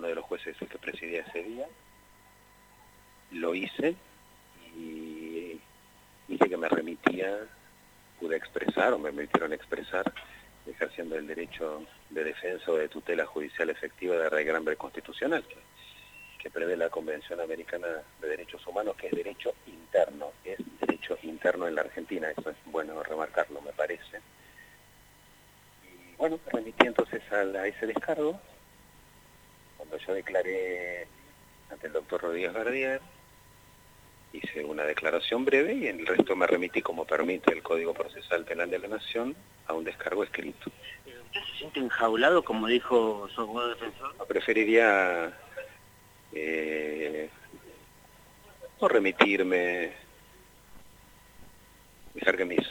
uno de los jueces el que presidía ese día, lo hice y dije que me remitía, pude expresar o me permitieron expresar, ejerciendo el derecho de defensa o de tutela judicial efectiva de regambre constitucional, que, prevé la Convención Americana de Derechos Humanos, que es derecho interno, es derecho interno en la Argentina, eso es bueno remarcarlo, me parece. Y bueno, remití entonces a, ese descargo, cuando yo declaré ante el doctor Rodríguez Gardier, hice una declaración breve y en el resto me remití, como permite el Código Procesal Penal de la Nación, a un descargo escrito. ¿Usted se siente enjaulado, como dijo su abogado defensor? preferiría eh, no remitirme, dejar que mis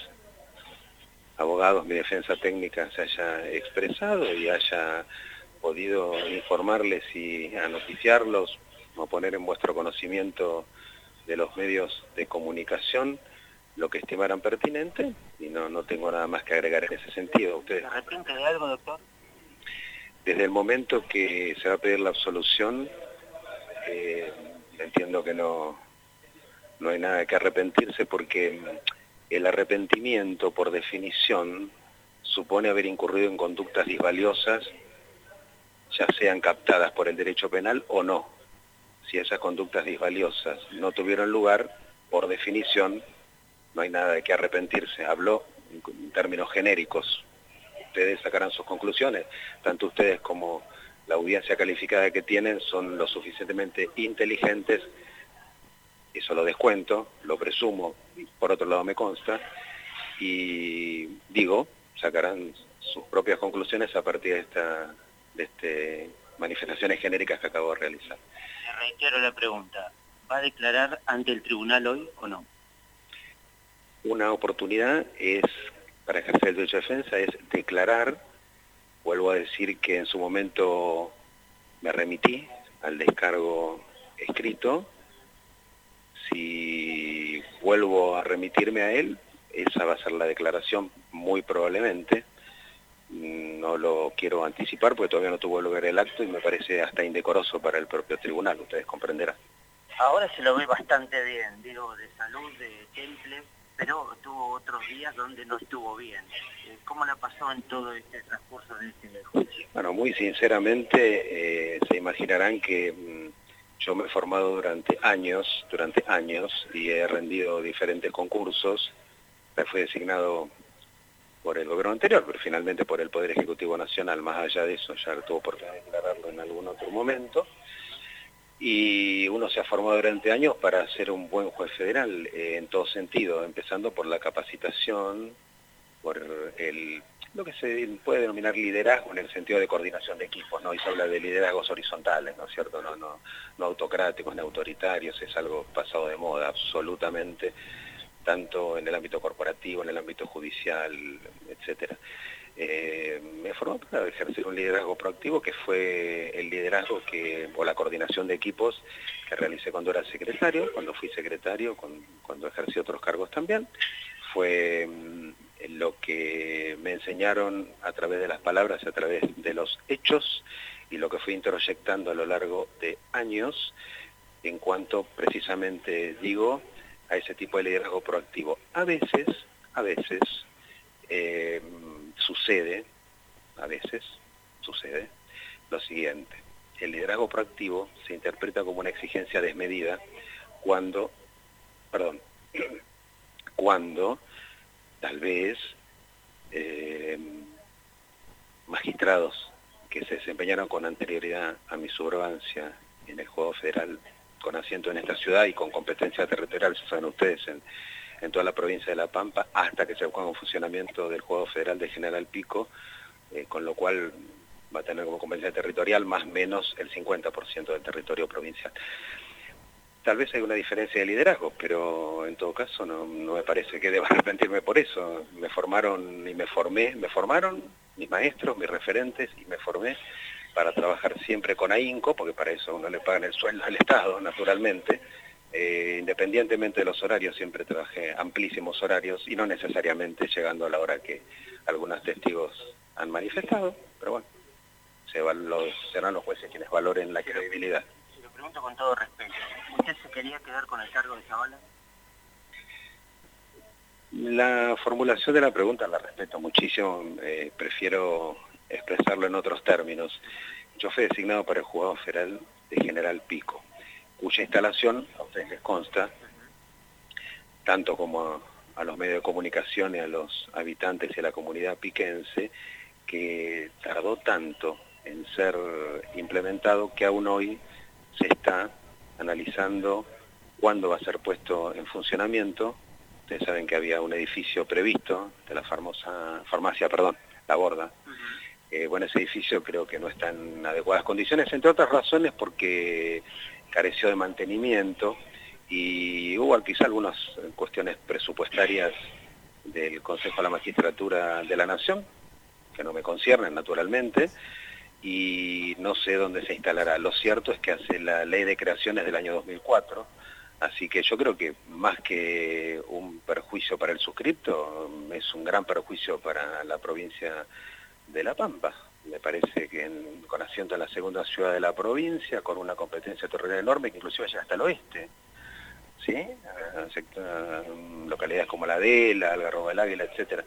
abogados, mi defensa técnica se haya expresado y haya podido informarles y anoticiarlos o poner en vuestro conocimiento de los medios de comunicación lo que estimaran pertinente y no, no tengo nada más que agregar en ese sentido. ¿Usted? ¿Se arrepiente de algo, doctor? Desde el momento que se va a pedir la absolución, eh, entiendo que no, no hay nada que arrepentirse porque el arrepentimiento, por definición, supone haber incurrido en conductas disvaliosas, ya sean captadas por el derecho penal o no si esas conductas disvaliosas no tuvieron lugar, por definición, no hay nada de qué arrepentirse. Habló en términos genéricos. Ustedes sacarán sus conclusiones, tanto ustedes como la audiencia calificada que tienen son lo suficientemente inteligentes, eso lo descuento, lo presumo, por otro lado me consta, y digo, sacarán sus propias conclusiones a partir de, esta, de este manifestaciones genéricas que acabo de realizar. Reitero la pregunta, ¿va a declarar ante el tribunal hoy o no? Una oportunidad es, para ejercer el derecho de defensa, es declarar, vuelvo a decir que en su momento me remití al descargo escrito, si vuelvo a remitirme a él, esa va a ser la declaración muy probablemente, no lo quiero anticipar porque todavía no tuvo lugar el acto y me parece hasta indecoroso para el propio tribunal, ustedes comprenderán. Ahora se lo ve bastante bien, digo, de salud, de temple, pero tuvo otros días donde no estuvo bien. Eh, ¿Cómo la pasó en todo este transcurso de este juicio? Bueno, muy sinceramente, eh, se imaginarán que mm, yo me he formado durante años, durante años, y he rendido diferentes concursos. Fui designado por el gobierno anterior, pero finalmente por el Poder Ejecutivo Nacional, más allá de eso, ya tuvo oportunidad de declararlo en algún otro momento. Y uno se ha formado durante años para ser un buen juez federal eh, en todo sentido, empezando por la capacitación, por el, lo que se puede denominar liderazgo en el sentido de coordinación de equipos, ¿no? Y se habla de liderazgos horizontales, ¿no es cierto? No, no, no autocráticos, ni autoritarios, es algo pasado de moda, absolutamente tanto en el ámbito corporativo, en el ámbito judicial, etcétera. Eh, me formó para ejercer un liderazgo proactivo que fue el liderazgo que, o la coordinación de equipos que realicé cuando era secretario, cuando fui secretario, cuando ejercí otros cargos también. Fue mm, lo que me enseñaron a través de las palabras, a través de los hechos y lo que fui introyectando a lo largo de años en cuanto precisamente digo a ese tipo de liderazgo proactivo. A veces, a veces, eh, sucede, a veces, sucede lo siguiente. El liderazgo proactivo se interpreta como una exigencia desmedida cuando, perdón, cuando tal vez eh, magistrados que se desempeñaron con anterioridad a mi subrogancia en el juego federal con asiento en esta ciudad y con competencia territorial, se saben ustedes, en, toda la provincia de La Pampa, hasta que se ponga en funcionamiento del Juego Federal de General Pico, eh, con lo cual va a tener como competencia territorial más o menos el 50% del territorio provincial. Tal vez hay una diferencia de liderazgo, pero en todo caso no me parece que deba arrepentirme por eso. Me formaron y me formé, me formaron mis maestros, mis referentes y me formé para trabajar siempre con AINCO, porque para eso uno le pagan el sueldo al Estado, naturalmente, eh, independientemente de los horarios, siempre trabajé amplísimos horarios y no necesariamente llegando a la hora que algunos testigos han manifestado, pero bueno, se serán los jueces quienes valoren la credibilidad. Se lo pregunto con todo respeto. ¿Usted se quería quedar con el cargo de Zavala? La formulación de la pregunta la respeto muchísimo, eh, prefiero expresarlo en otros términos. Yo fui designado para el juzgado federal de General Pico, cuya instalación, a ustedes les consta, tanto como a, los medios de comunicación y a los habitantes y a la comunidad piquense, que tardó tanto en ser implementado que aún hoy se está analizando cuándo va a ser puesto en funcionamiento Ustedes saben que había un edificio previsto de la famosa farmacia, perdón, La Borda. Eh, bueno, ese edificio creo que no está en adecuadas condiciones, entre otras razones porque careció de mantenimiento y hubo quizá algunas cuestiones presupuestarias del Consejo de la Magistratura de la Nación, que no me conciernen naturalmente, y no sé dónde se instalará. Lo cierto es que hace la ley de creaciones del año 2004, Así que yo creo que más que un perjuicio para el suscripto, es un gran perjuicio para la provincia de La Pampa. Me parece que con asiento en la segunda ciudad de la provincia, con una competencia territorial enorme que inclusive llega hasta el oeste, ¿sí? localidades como La Adela, Algarrobo del Águila, etcétera.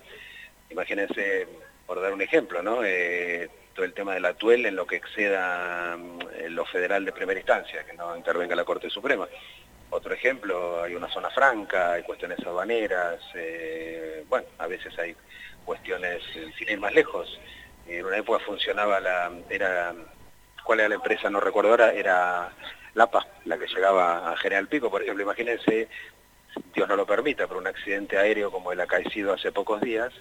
Imagínense, por dar un ejemplo, ¿no? Eh, todo el tema de la tuel en lo que exceda mm, lo federal de primera instancia, que no intervenga la Corte Suprema. Otro ejemplo, hay una zona franca, hay cuestiones habaneras, eh, bueno, a veces hay cuestiones, eh, sin ir más lejos, en una época funcionaba la, era, ¿cuál era la empresa? No recuerdo ahora, era Lapa, la que llegaba a General Pico, por ejemplo, imagínense, Dios no lo permita, por un accidente aéreo como el acaecido hace pocos días,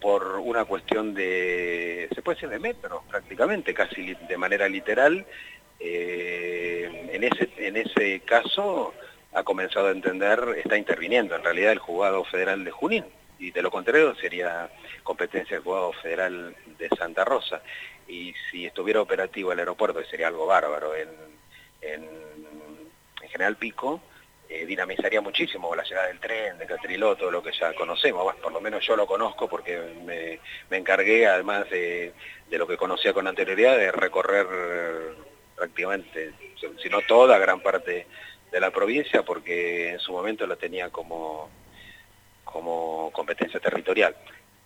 por una cuestión de, se puede decir de metros prácticamente, casi de manera literal, eh, en, ese, en ese caso ha comenzado a entender, está interviniendo en realidad el juzgado federal de Junín, y de lo contrario sería competencia del juzgado federal de Santa Rosa. Y si estuviera operativo el aeropuerto, sería algo bárbaro, en, en, General Pico, eh, dinamizaría muchísimo la llegada del tren, de Catriló, todo lo que ya conocemos, por lo menos yo lo conozco porque me, me encargué, además de, de, lo que conocía con anterioridad, de recorrer prácticamente, si no toda, gran parte de la provincia, porque en su momento la tenía como, como competencia territorial.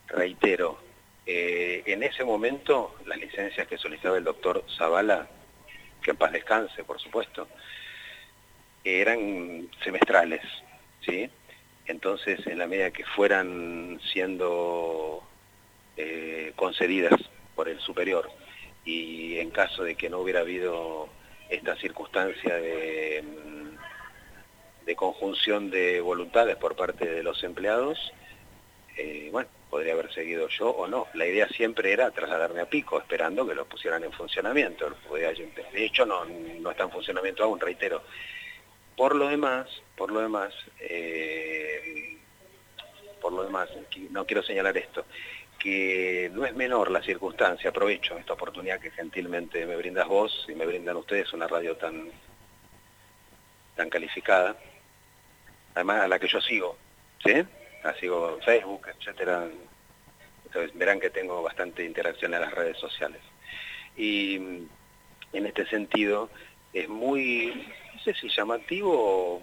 Reitero, eh, en ese momento las licencias que solicitaba el doctor Zavala, que en paz descanse, por supuesto, eran semestrales, ¿sí? Entonces, en la medida que fueran siendo eh, concedidas por el superior y en caso de que no hubiera habido esta circunstancia de, de conjunción de voluntades por parte de los empleados, eh, bueno, podría haber seguido yo o no. La idea siempre era trasladarme a Pico, esperando que lo pusieran en funcionamiento. De hecho, no, no está en funcionamiento aún, reitero. Por lo demás, por lo demás, eh, por lo demás, no quiero señalar esto, que no es menor la circunstancia, aprovecho esta oportunidad que gentilmente me brindas vos y me brindan ustedes una radio tan, tan calificada, además a la que yo sigo, ¿sí? La sigo en Facebook, etcétera, entonces verán que tengo bastante interacción en las redes sociales. Y en este sentido es muy, no sé si llamativo,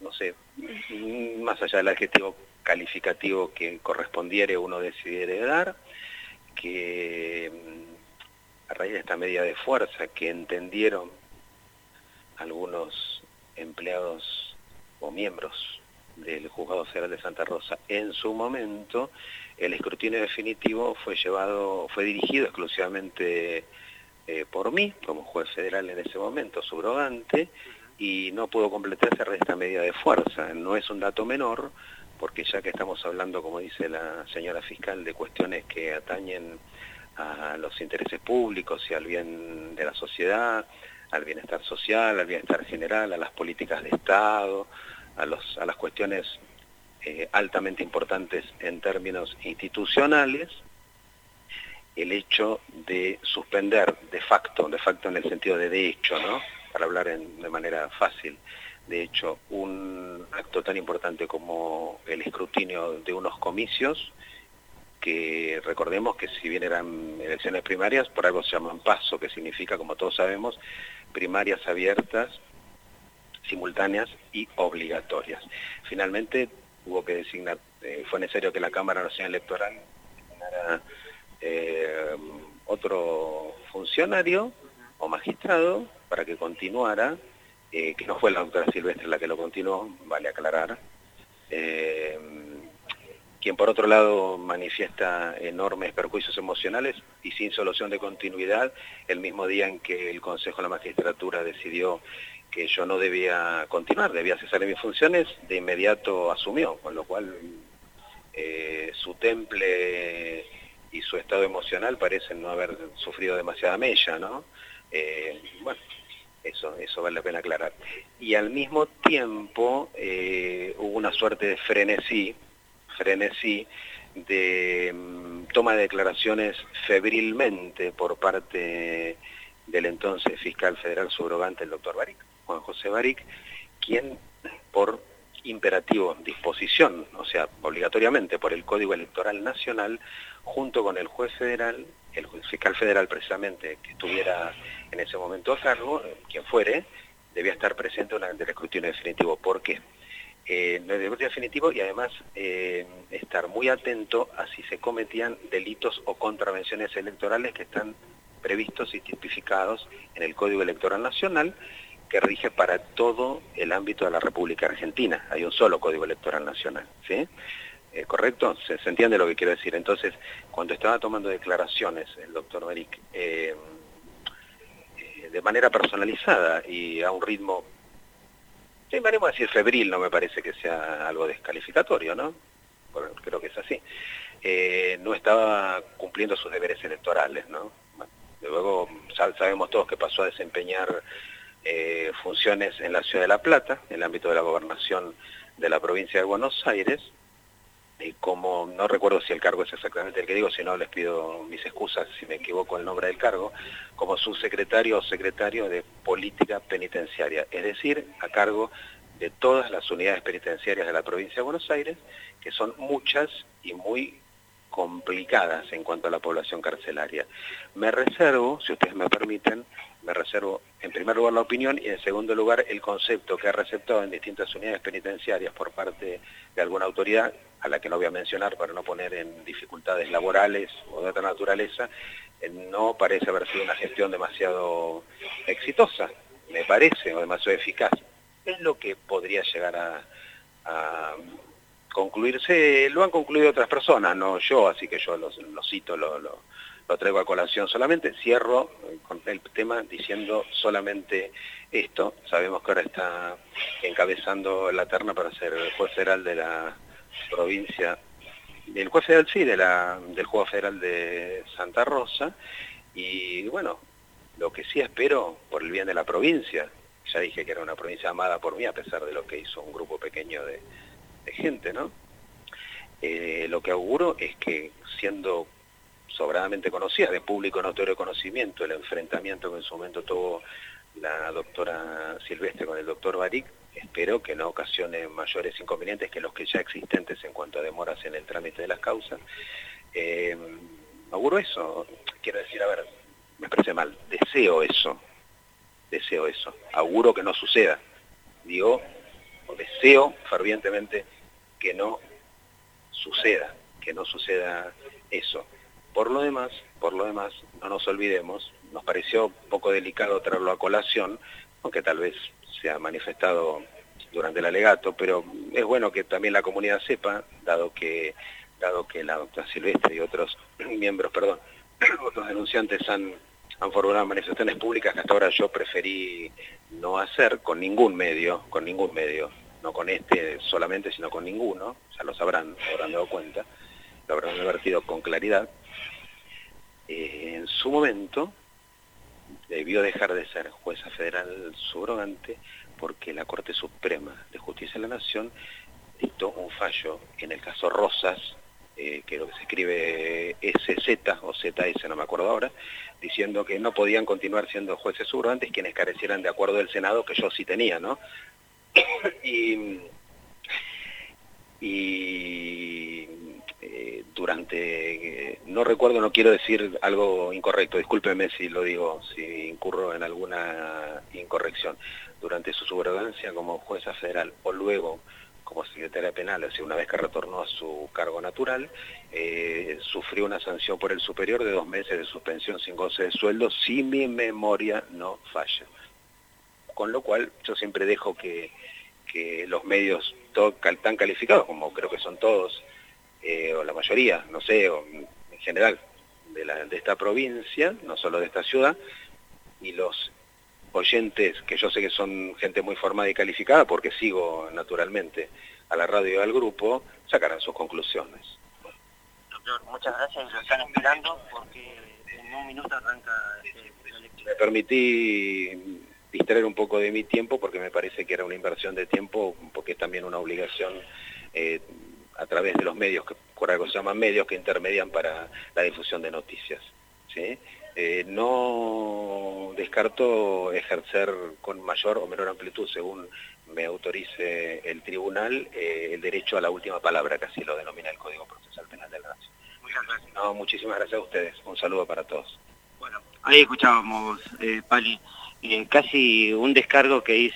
no sé, más allá del adjetivo calificativo que correspondiere uno decidiera dar, que mm, a raíz de esta medida de fuerza que entendieron algunos empleados o miembros del Juzgado Federal de Santa Rosa en su momento, el escrutinio definitivo fue llevado, fue dirigido exclusivamente eh, por mí, como juez federal en ese momento, subrogante, y no pudo completarse esta medida de fuerza. No es un dato menor, porque ya que estamos hablando, como dice la señora fiscal, de cuestiones que atañen a los intereses públicos y al bien de la sociedad, al bienestar social, al bienestar general, a las políticas de Estado, a, los, a las cuestiones eh, altamente importantes en términos institucionales, el hecho de suspender de facto, de facto en el sentido de de hecho, ¿no? para hablar de manera fácil, de hecho, un acto tan importante como el escrutinio de unos comicios que recordemos que si bien eran elecciones primarias, por algo se llaman paso, que significa, como todos sabemos, primarias abiertas, simultáneas y obligatorias. Finalmente hubo que designar, eh, fue necesario que la Cámara Nacional Electoral designara eh, otro funcionario o magistrado para que continuara, eh, que no fue la doctora Silvestre la que lo continuó, vale aclarar, por otro lado manifiesta enormes perjuicios emocionales y sin solución de continuidad, el mismo día en que el Consejo de la Magistratura decidió que yo no debía continuar, debía cesar de mis funciones, de inmediato asumió, con lo cual eh, su temple y su estado emocional parecen no haber sufrido demasiada mella, ¿no? Eh, bueno, eso, eso vale la pena aclarar. Y al mismo tiempo eh, hubo una suerte de frenesí, frenesí de mm, toma de declaraciones febrilmente por parte del entonces fiscal federal subrogante, el doctor Baric, Juan José Baric, quien por imperativo, disposición, o sea, obligatoriamente por el Código Electoral Nacional, junto con el juez federal, el fiscal federal precisamente que estuviera en ese momento a cargo, quien fuere, debía estar presente durante el escrutinio definitivo. ¿Por qué? Eh, el definitivo y además eh, estar muy atento a si se cometían delitos o contravenciones electorales que están previstos y tipificados en el Código Electoral Nacional que rige para todo el ámbito de la República Argentina. Hay un solo Código Electoral Nacional, ¿sí? Eh, ¿Correcto? ¿Se, entiende lo que quiero decir? Entonces, cuando estaba tomando declaraciones el doctor Beric eh, de manera personalizada y a un ritmo Sí, a decir febril, no me parece que sea algo descalificatorio, ¿no? creo que es así. Eh, no estaba cumpliendo sus deberes electorales, ¿no? luego sabemos todos que pasó a desempeñar eh, funciones en la Ciudad de La Plata, en el ámbito de la gobernación de la provincia de Buenos Aires, y como no recuerdo si el cargo es exactamente el que digo, si no les pido mis excusas si me equivoco el nombre del cargo, como subsecretario o secretario de Política Penitenciaria, es decir, a cargo de todas las unidades penitenciarias de la provincia de Buenos Aires, que son muchas y muy complicadas en cuanto a la población carcelaria. Me reservo, si ustedes me permiten, me reservo en primer lugar la opinión y en segundo lugar el concepto que ha receptado en distintas unidades penitenciarias por parte de alguna autoridad, a la que no voy a mencionar para no poner en dificultades laborales o de otra naturaleza, eh, no parece haber sido una gestión demasiado exitosa, me parece, o demasiado eficaz. Es lo que podría llegar a concluirse, lo han concluido otras personas, no yo, así que yo lo, cito, lo, lo, traigo a colación solamente. Cierro con el tema diciendo solamente esto. Sabemos que ahora está encabezando la terna para ser el juez federal de la provincia, el juez federal sí, de la, del Juego Federal de Santa Rosa. Y bueno, lo que sí espero por el bien de la provincia, ya dije que era una provincia amada por mí, a pesar de lo que hizo un grupo pequeño de de gente, ¿no? Eh, lo que auguro es que siendo sobradamente conocida, de público notorio conocimiento, el enfrentamiento que en su momento tuvo la doctora Silvestre con el doctor Baric, espero que no ocasione mayores inconvenientes que los que ya existentes en cuanto a demoras en el trámite de las causas. Eh, auguro eso, quiero decir, a ver, me parece mal, deseo eso, deseo eso, auguro que no suceda, digo, deseo fervientemente que no suceda, que no suceda eso. Por lo demás, por lo demás, no nos olvidemos, nos pareció un poco delicado traerlo a colación, aunque tal vez se ha manifestado durante el alegato, pero es bueno que también la comunidad sepa, dado que, dado que la doctora Silvestre y otros miembros, perdón, otros denunciantes han, han formulado manifestaciones públicas que hasta ahora yo preferí no hacer con ningún medio, con ningún medio no con este solamente, sino con ninguno, ya lo sabrán, habrán dado cuenta, lo habrán advertido con claridad, eh, en su momento debió dejar de ser jueza federal subrogante porque la Corte Suprema de Justicia de la Nación dictó un fallo en el caso Rosas, eh, que lo que se escribe SZ o ZS, no me acuerdo ahora, diciendo que no podían continuar siendo jueces subrogantes quienes carecieran de acuerdo del Senado, que yo sí tenía, ¿no? y, eh, durante, no recuerdo, no quiero decir algo incorrecto, discúlpeme si lo digo, si incurro en alguna incorrección, durante su subordinancia como jueza federal o luego como secretaria penal, así una vez que retornó a su cargo natural, eh, sufrió una sanción por el superior de dos meses de suspensión sin goce de sueldo, si mi memoria no falla. Con lo cual yo siempre dejo que los medios tan calificados, como creo que son todos, eh, o la mayoría, no sé, o en general, de, la, de esta provincia, no solo de esta ciudad, y los oyentes, que yo sé que son gente muy formada y calificada, porque sigo naturalmente a la radio y al grupo, sacarán sus conclusiones. Doctor, muchas gracias, lo están esperando porque en un minuto arranca la lectura. Me permití distraer un poco de mi tiempo porque me parece que era una inversión de tiempo, porque es también una obligación eh, a través de los medios, que por algo se llaman medios, que intermedian para la difusión de noticias. ¿sí? Eh, no descarto ejercer con mayor o menor amplitud, según me autorice el tribunal, eh, el derecho a la última palabra, que así lo denomina el Código Procesal Penal del Nación. Muchas gracias. No, muchísimas gracias a ustedes. Un saludo para todos. Bueno, ahí escuchábamos, eh, Pali, casi un descargo que hizo